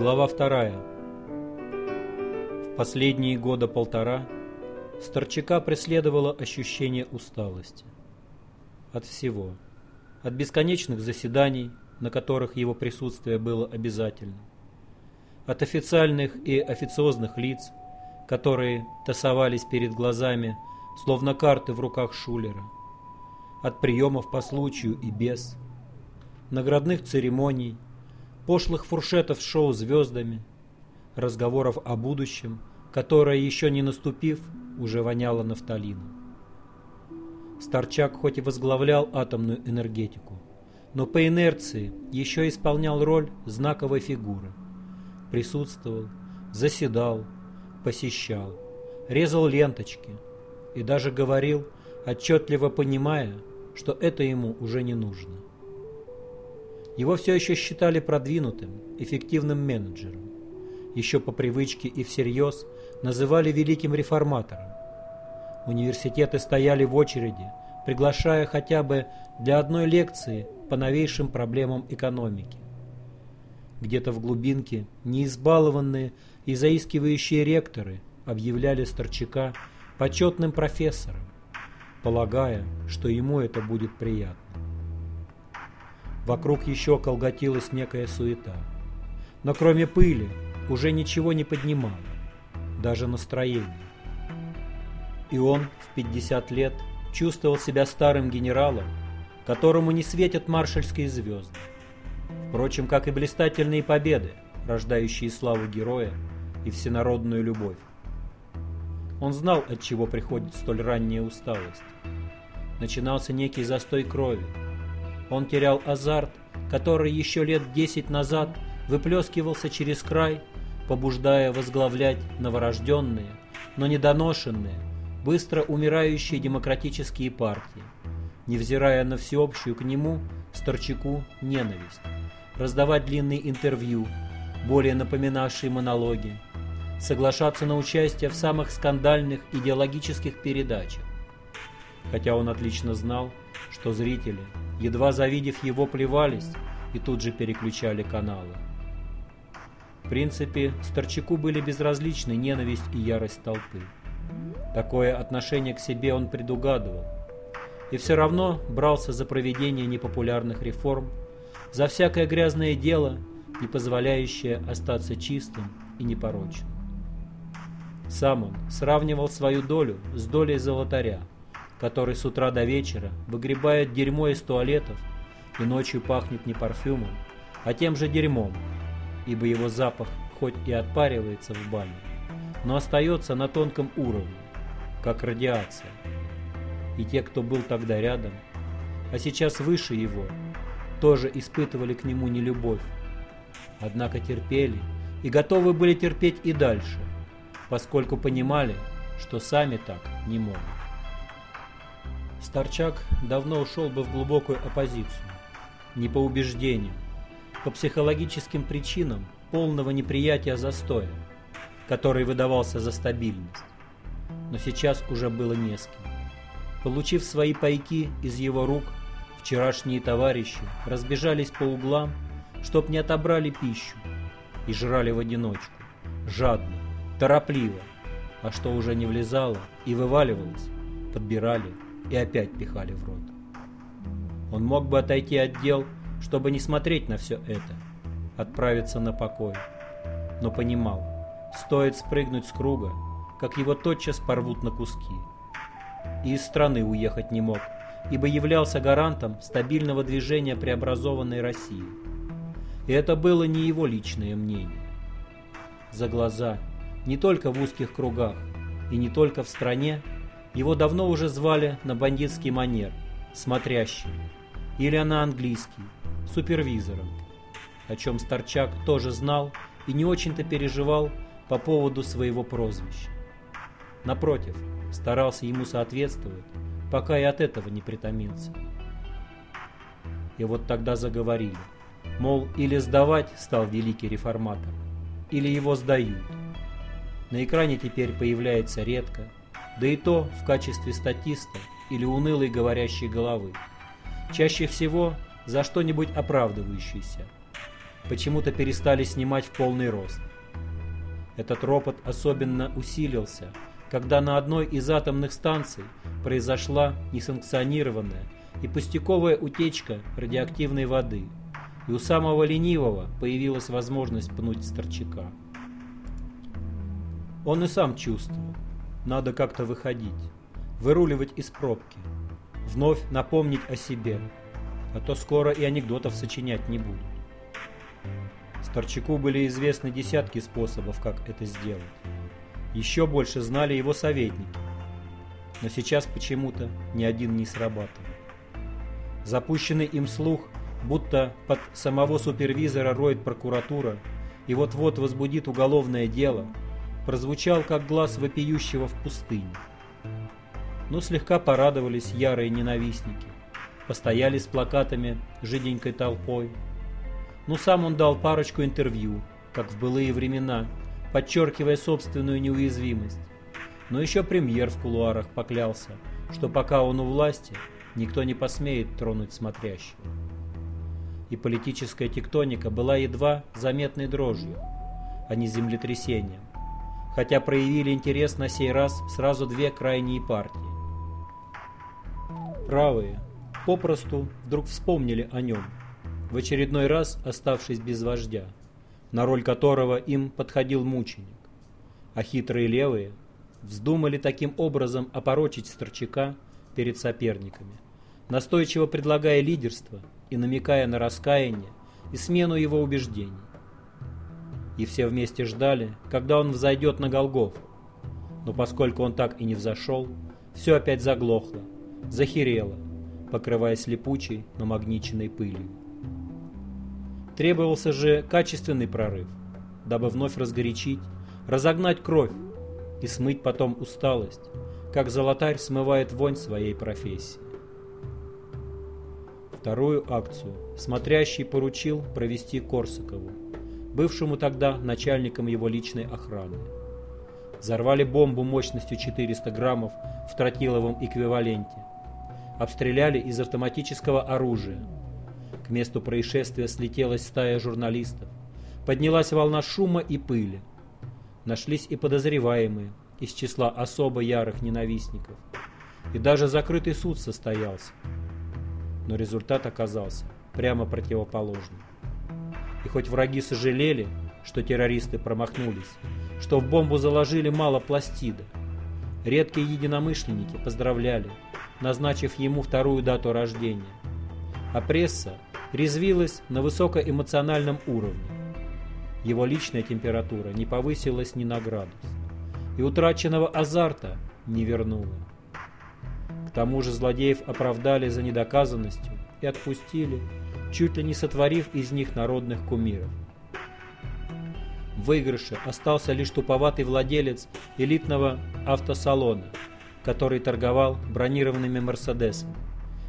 Глава вторая. В последние года полтора Старчака преследовало ощущение усталости. От всего. От бесконечных заседаний, на которых его присутствие было обязательно. От официальных и официозных лиц, которые тасовались перед глазами, словно карты в руках Шулера. От приемов по случаю и без. Наградных церемоний, пошлых фуршетов с шоу звездами, разговоров о будущем, которое, еще не наступив, уже воняло нафталином. Старчак хоть и возглавлял атомную энергетику, но по инерции еще исполнял роль знаковой фигуры. Присутствовал, заседал, посещал, резал ленточки и даже говорил, отчетливо понимая, что это ему уже не нужно. Его все еще считали продвинутым, эффективным менеджером. Еще по привычке и всерьез называли великим реформатором. Университеты стояли в очереди, приглашая хотя бы для одной лекции по новейшим проблемам экономики. Где-то в глубинке неизбалованные и заискивающие ректоры объявляли Старчака почетным профессором, полагая, что ему это будет приятно. Вокруг еще колготилась некая суета. Но кроме пыли уже ничего не поднимало, даже настроение. И он в 50 лет чувствовал себя старым генералом, которому не светят маршальские звезды. Впрочем, как и блистательные победы, рождающие славу героя и всенародную любовь. Он знал, от чего приходит столь ранняя усталость. Начинался некий застой крови. Он терял азарт, который еще лет десять назад выплескивался через край, побуждая возглавлять новорожденные, но недоношенные, быстро умирающие демократические партии, невзирая на всеобщую к нему, Старчаку, ненависть, раздавать длинные интервью, более напоминавшие монологи, соглашаться на участие в самых скандальных идеологических передачах. Хотя он отлично знал, что зрители, едва завидев его, плевались и тут же переключали каналы. В принципе, Старчаку были безразличны ненависть и ярость толпы. Такое отношение к себе он предугадывал. И все равно брался за проведение непопулярных реформ, за всякое грязное дело, не позволяющее остаться чистым и непорочным. Сам он сравнивал свою долю с долей золотаря, который с утра до вечера выгребает дерьмо из туалетов и ночью пахнет не парфюмом, а тем же дерьмом, ибо его запах хоть и отпаривается в бане, но остается на тонком уровне, как радиация. И те, кто был тогда рядом, а сейчас выше его, тоже испытывали к нему нелюбовь, однако терпели и готовы были терпеть и дальше, поскольку понимали, что сами так не могут. Старчак давно ушел бы в глубокую оппозицию, не по убеждениям, по психологическим причинам полного неприятия застоя, который выдавался за стабильность но сейчас уже было не с кем. Получив свои пайки из его рук, вчерашние товарищи разбежались по углам, чтоб не отобрали пищу, и жрали в одиночку, жадно, торопливо, а что уже не влезало и вываливалось, подбирали и опять пихали в рот. Он мог бы отойти от дел, чтобы не смотреть на все это, отправиться на покой, но понимал, стоит спрыгнуть с круга, как его тотчас порвут на куски. И из страны уехать не мог, ибо являлся гарантом стабильного движения преобразованной России. И это было не его личное мнение. За глаза, не только в узких кругах и не только в стране, его давно уже звали на бандитский манер, смотрящим, или на английский, супервизором, о чем Старчак тоже знал и не очень-то переживал по поводу своего прозвища. Напротив, старался ему соответствовать, пока и от этого не притомился. И вот тогда заговорили. Мол, или сдавать стал великий реформатор, или его сдают. На экране теперь появляется редко, да и то в качестве статиста или унылой говорящей головы. Чаще всего за что-нибудь оправдывающийся. почему-то перестали снимать в полный рост. Этот ропот особенно усилился, когда на одной из атомных станций произошла несанкционированная и пустяковая утечка радиоактивной воды, и у самого ленивого появилась возможность пнуть Старчака. Он и сам чувствовал, надо как-то выходить, выруливать из пробки, вновь напомнить о себе, а то скоро и анекдотов сочинять не будут. Старчаку были известны десятки способов, как это сделать. Еще больше знали его советники. Но сейчас почему-то ни один не срабатывал. Запущенный им слух, будто под самого супервизора роет прокуратура и вот-вот возбудит уголовное дело, прозвучал как глаз вопиющего в пустыне. Но слегка порадовались ярые ненавистники, постояли с плакатами жиденькой толпой. Ну сам он дал парочку интервью, как в былые времена, подчеркивая собственную неуязвимость. Но еще премьер в кулуарах поклялся, что пока он у власти, никто не посмеет тронуть смотрящего. И политическая тектоника была едва заметной дрожью, а не землетрясением, хотя проявили интерес на сей раз сразу две крайние партии. Правые попросту вдруг вспомнили о нем, в очередной раз оставшись без вождя – на роль которого им подходил мученик. А хитрые левые вздумали таким образом опорочить Старчака перед соперниками, настойчиво предлагая лидерство и намекая на раскаяние и смену его убеждений. И все вместе ждали, когда он взойдет на Голгоф. Но поскольку он так и не взошел, все опять заглохло, захерело, покрываясь липучей, намагниченной пылью. Требовался же качественный прорыв, дабы вновь разгорячить, разогнать кровь и смыть потом усталость, как золотарь смывает вонь своей профессии. Вторую акцию смотрящий поручил провести Корсакову, бывшему тогда начальником его личной охраны. Взорвали бомбу мощностью 400 граммов в тротиловом эквиваленте. Обстреляли из автоматического оружия – к месту происшествия слетелась стая журналистов. Поднялась волна шума и пыли. Нашлись и подозреваемые из числа особо ярых ненавистников. И даже закрытый суд состоялся. Но результат оказался прямо противоположным. И хоть враги сожалели, что террористы промахнулись, что в бомбу заложили мало пластида, редкие единомышленники поздравляли, назначив ему вторую дату рождения. А пресса резвилась на высокоэмоциональном уровне. Его личная температура не повысилась ни на градус. И утраченного азарта не вернула. К тому же злодеев оправдали за недоказанностью и отпустили, чуть ли не сотворив из них народных кумиров. В выигрыше остался лишь туповатый владелец элитного автосалона, который торговал бронированными «Мерседесами»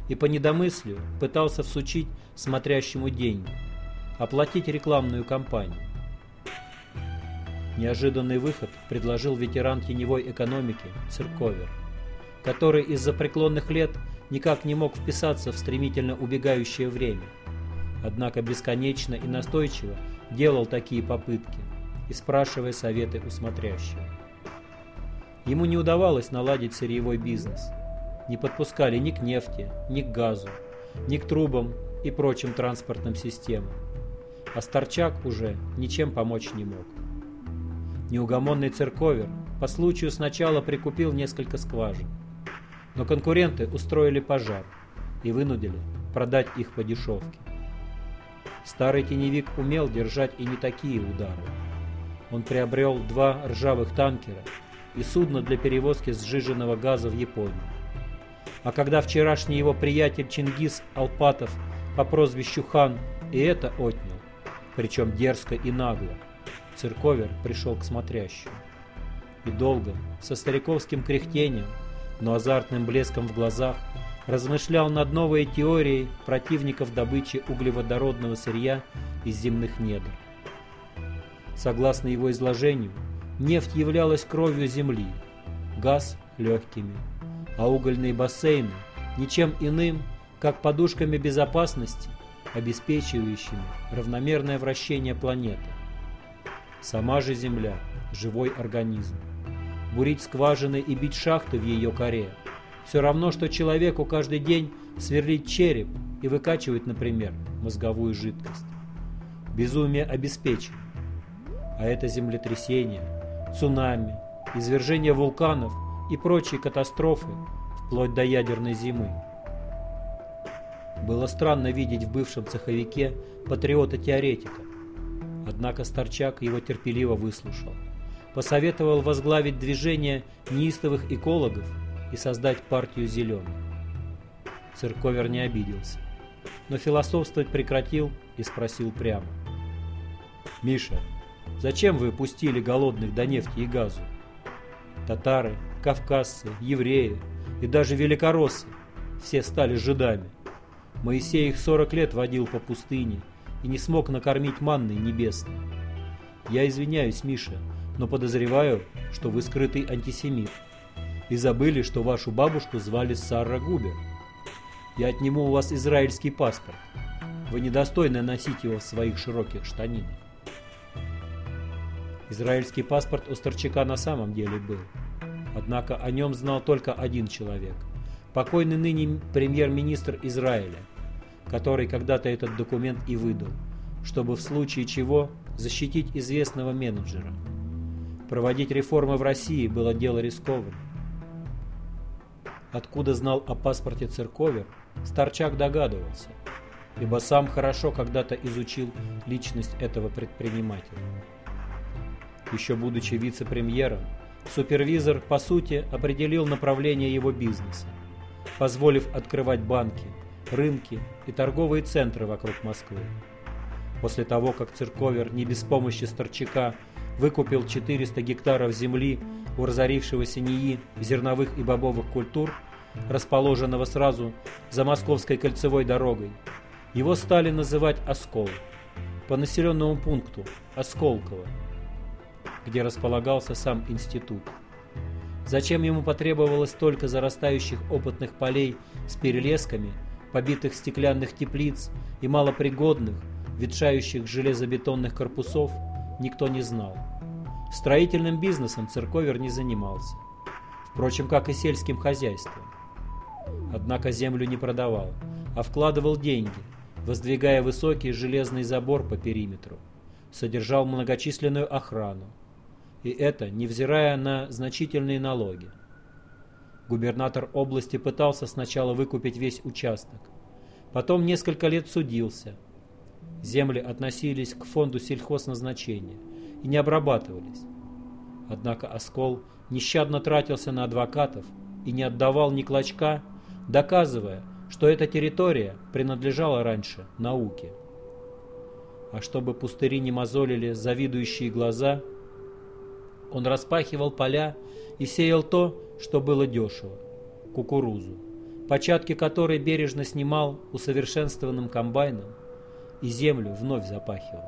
и по недомыслию пытался всучить смотрящему деньги, оплатить рекламную кампанию. Неожиданный выход предложил ветеран теневой экономики Цирковер, который из-за преклонных лет никак не мог вписаться в стремительно убегающее время, однако бесконечно и настойчиво делал такие попытки и спрашивая советы у смотрящего. Ему не удавалось наладить сырьевой бизнес – не подпускали ни к нефти, ни к газу, ни к трубам и прочим транспортным системам. А Старчак уже ничем помочь не мог. Неугомонный церковер по случаю сначала прикупил несколько скважин, но конкуренты устроили пожар и вынудили продать их по дешевке. Старый теневик умел держать и не такие удары. Он приобрел два ржавых танкера и судно для перевозки сжиженного газа в Японию. А когда вчерашний его приятель Чингис Алпатов по прозвищу Хан и это отнял, причем дерзко и нагло, церковер пришел к смотрящему. И долго, со стариковским кряхтением, но азартным блеском в глазах, размышлял над новой теорией противников добычи углеводородного сырья из земных недр. Согласно его изложению, нефть являлась кровью земли, газ – легкими, а угольные бассейны ничем иным, как подушками безопасности обеспечивающими равномерное вращение планеты. Сама же Земля – живой организм. Бурить скважины и бить шахты в ее коре – все равно, что человеку каждый день сверлить череп и выкачивать, например, мозговую жидкость. Безумие обеспечено. А это землетрясение, цунами, извержение вулканов и прочие катастрофы, вплоть до ядерной зимы. Было странно видеть в бывшем цеховике патриота-теоретика. Однако Старчак его терпеливо выслушал. Посоветовал возглавить движение неистовых экологов и создать партию зеленых. Церковер не обиделся, но философствовать прекратил и спросил прямо. «Миша, зачем вы пустили голодных до нефти и газу? Татары, кавказцы, евреи и даже великороссы все стали жидами. Моисей их 40 лет водил по пустыне и не смог накормить манной небесной. Я извиняюсь, Миша, но подозреваю, что вы скрытый антисемит. И забыли, что вашу бабушку звали Сара Губер. Я отниму у вас израильский паспорт. Вы недостойны носить его в своих широких штанинах. Израильский паспорт у Старчака на самом деле был. Однако о нем знал только один человек. Покойный ныне премьер-министр Израиля, который когда-то этот документ и выдал, чтобы в случае чего защитить известного менеджера. Проводить реформы в России было дело рискованным. Откуда знал о паспорте Церковер, Старчак догадывался, ибо сам хорошо когда-то изучил личность этого предпринимателя. Еще будучи вице-премьером, супервизор, по сути, определил направление его бизнеса, позволив открывать банки, рынки и торговые центры вокруг Москвы. После того, как Церковер не без помощи Старчака выкупил 400 гектаров земли у разорившегося НИИ зерновых и бобовых культур, расположенного сразу за Московской кольцевой дорогой, его стали называть «Оскол» по населенному пункту Осколково, где располагался сам институт. Зачем ему потребовалось столько зарастающих опытных полей с перелесками, побитых стеклянных теплиц и малопригодных, ветшающих железобетонных корпусов, никто не знал. Строительным бизнесом церковер не занимался. Впрочем, как и сельским хозяйством. Однако землю не продавал, а вкладывал деньги, воздвигая высокий железный забор по периметру. Содержал многочисленную охрану, и это невзирая на значительные налоги. Губернатор области пытался сначала выкупить весь участок, потом несколько лет судился. Земли относились к фонду сельхозназначения и не обрабатывались. Однако Оскол нещадно тратился на адвокатов и не отдавал ни клочка, доказывая, что эта территория принадлежала раньше науке. А чтобы пустыри не мозолили завидующие глаза – он распахивал поля и сеял то, что было дешево – кукурузу, початки которой бережно снимал усовершенствованным комбайном и землю вновь запахивал.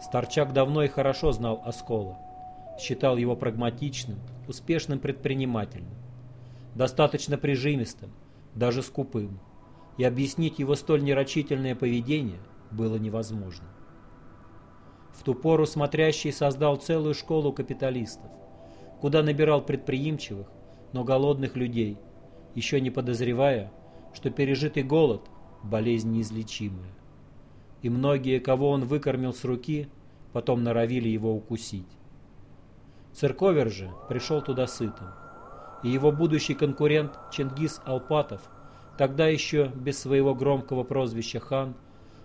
Старчак давно и хорошо знал Оскола, считал его прагматичным, успешным предпринимателем, достаточно прижимистым, даже скупым, и объяснить его столь нерочительное поведение было невозможно. В ту пору смотрящий создал целую школу капиталистов, куда набирал предприимчивых, но голодных людей, еще не подозревая, что пережитый голод – болезнь неизлечимая. И многие, кого он выкормил с руки, потом норовили его укусить. Церковер же пришел туда сытым, и его будущий конкурент Чингис Алпатов, тогда еще без своего громкого прозвища хан,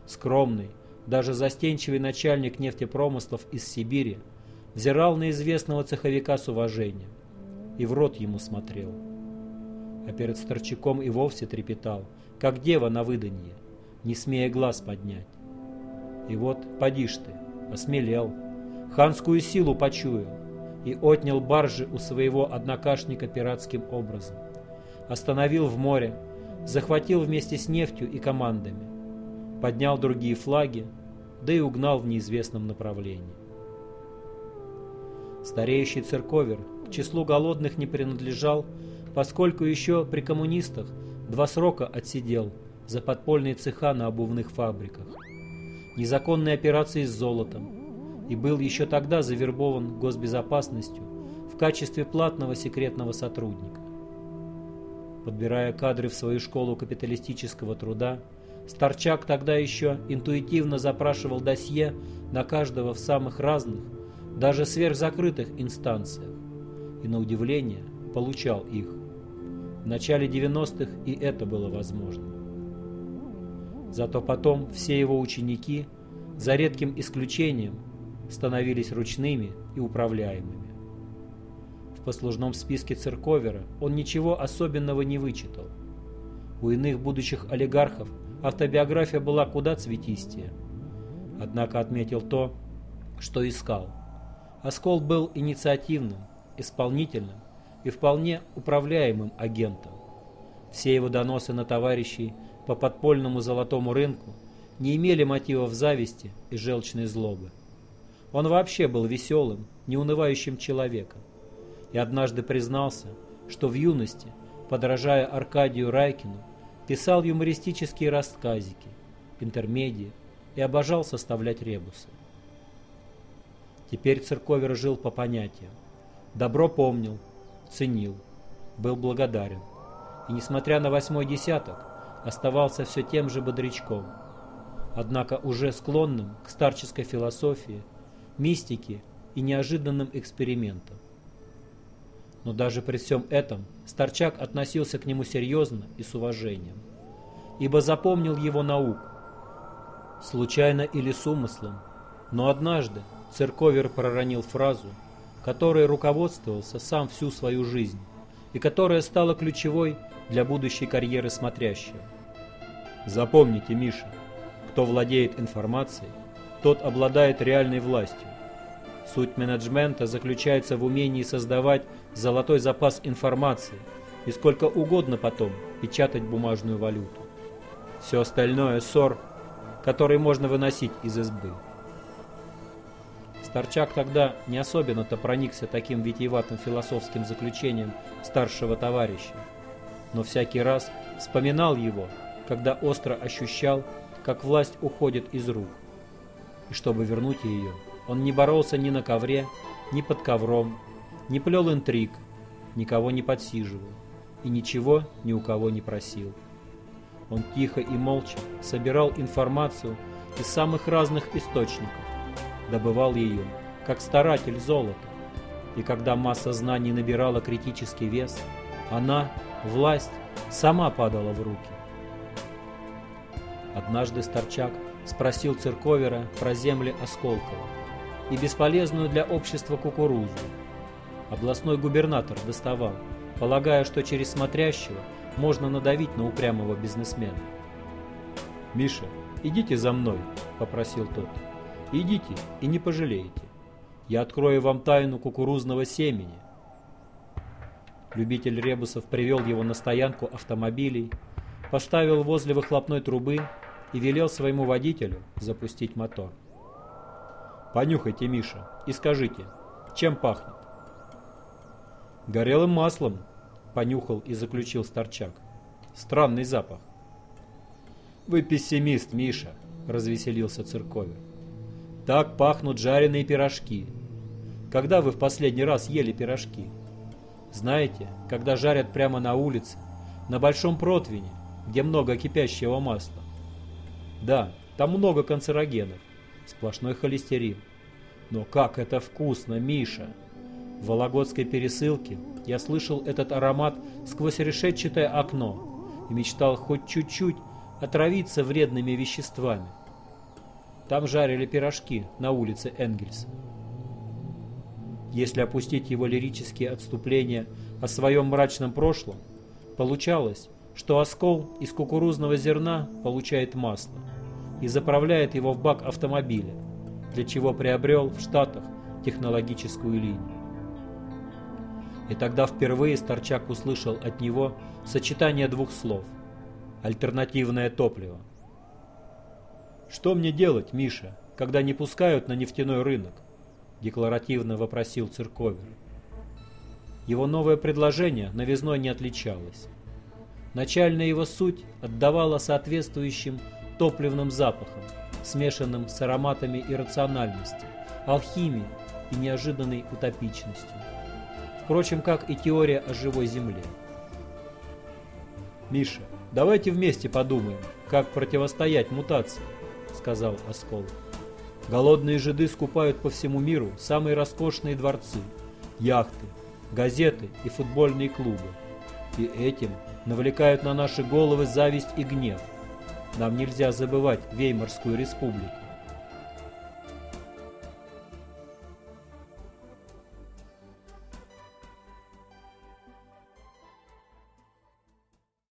скромный, даже застенчивый начальник нефтепромыслов из Сибири взирал на известного цеховика с уважением и в рот ему смотрел. А перед Старчаком и вовсе трепетал, как дева на выданье, не смея глаз поднять. И вот, поди ж ты, осмелел, ханскую силу почуял и отнял баржи у своего однокашника пиратским образом. Остановил в море, захватил вместе с нефтью и командами, поднял другие флаги, да и угнал в неизвестном направлении. Стареющий церковер к числу голодных не принадлежал, поскольку еще при коммунистах два срока отсидел за подпольные цеха на обувных фабриках, незаконные операции с золотом и был еще тогда завербован госбезопасностью в качестве платного секретного сотрудника. Подбирая кадры в свою школу капиталистического труда, Старчак тогда еще интуитивно запрашивал досье на каждого в самых разных, даже сверхзакрытых инстанциях, и на удивление получал их. В начале 90-х и это было возможно. Зато потом все его ученики, за редким исключением, становились ручными и управляемыми. В послужном списке церковера он ничего особенного не вычитал. У иных будущих олигархов автобиография была куда цветистее. Однако отметил то, что искал. Оскол был инициативным, исполнительным и вполне управляемым агентом. Все его доносы на товарищей по подпольному золотому рынку не имели мотивов зависти и желчной злобы. Он вообще был веселым, неунывающим человеком. И однажды признался, что в юности, подражая Аркадию Райкину, писал юмористические рассказики, интермедии и обожал составлять ребусы. Теперь Церковер жил по понятиям. Добро помнил, ценил, был благодарен. И, несмотря на восьмой десяток, оставался все тем же бодрячком, однако уже склонным к старческой философии, мистике и неожиданным экспериментам. Но даже при всем этом Старчак относился к нему серьезно и с уважением, ибо запомнил его науку. Случайно или с умыслом, но однажды Церковер проронил фразу, которой руководствовался сам всю свою жизнь и которая стала ключевой для будущей карьеры смотрящего. Запомните, Миша, кто владеет информацией, тот обладает реальной властью. Суть менеджмента заключается в умении создавать золотой запас информации и сколько угодно потом печатать бумажную валюту. Все остальное – ссор, который можно выносить из избы. Старчак тогда не особенно-то проникся таким витиеватым философским заключением старшего товарища, но всякий раз вспоминал его, когда остро ощущал, как власть уходит из рук. И чтобы вернуть ее, он не боролся ни на ковре, ни под ковром, не плел интриг, никого не подсиживал и ничего ни у кого не просил. Он тихо и молча собирал информацию из самых разных источников, добывал ее, как старатель золота. И когда масса знаний набирала критический вес, она, власть, сама падала в руки. Однажды Старчак спросил Церковера про земли Осколкова и бесполезную для общества кукурузу. Областной губернатор доставал, полагая, что через смотрящего можно надавить на упрямого бизнесмена. «Миша, идите за мной», — попросил тот. Идите и не пожалеете. Я открою вам тайну кукурузного семени. Любитель ребусов привел его на стоянку автомобилей, поставил возле выхлопной трубы и велел своему водителю запустить мотор. «Понюхайте, Миша, и скажите, чем пахнет?» «Горелым маслом», — понюхал и заключил Старчак. «Странный запах». «Вы пессимист, Миша», — развеселился Цирковер. Так пахнут жареные пирожки. Когда вы в последний раз ели пирожки? Знаете, когда жарят прямо на улице, на большом противне, где много кипящего масла. Да, там много канцерогенов, сплошной холестерин. Но как это вкусно, Миша! В Вологодской пересылке я слышал этот аромат сквозь решетчатое окно и мечтал хоть чуть-чуть отравиться вредными веществами. Там жарили пирожки на улице Энгельса. Если опустить его лирические отступления о своем мрачном прошлом, получалось, что оскол из кукурузного зерна получает масло и заправляет его в бак автомобиля, для чего приобрел в Штатах технологическую линию. И тогда впервые Старчак услышал от него сочетание двух слов – альтернативное топливо – «Что мне делать, Миша, когда не пускают на нефтяной рынок?» – декларативно вопросил Цирковер. Его новое предложение новизной не отличалось. Начальная его суть отдавала соответствующим топливным запахом, смешанным с ароматами иррациональности, алхимии и неожиданной утопичностью. Впрочем, как и теория о живой Земле. «Миша, давайте вместе подумаем, как противостоять мутации», — сказал Оскол. «Голодные жиды скупают по всему миру самые роскошные дворцы, яхты, газеты и футбольные клубы. И этим навлекают на наши головы зависть и гнев. Нам нельзя забывать Веймарскую республику.